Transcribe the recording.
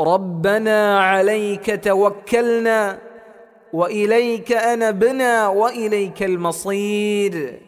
ربنا عليك توكلنا وإليك أنبنا وإليك المصير.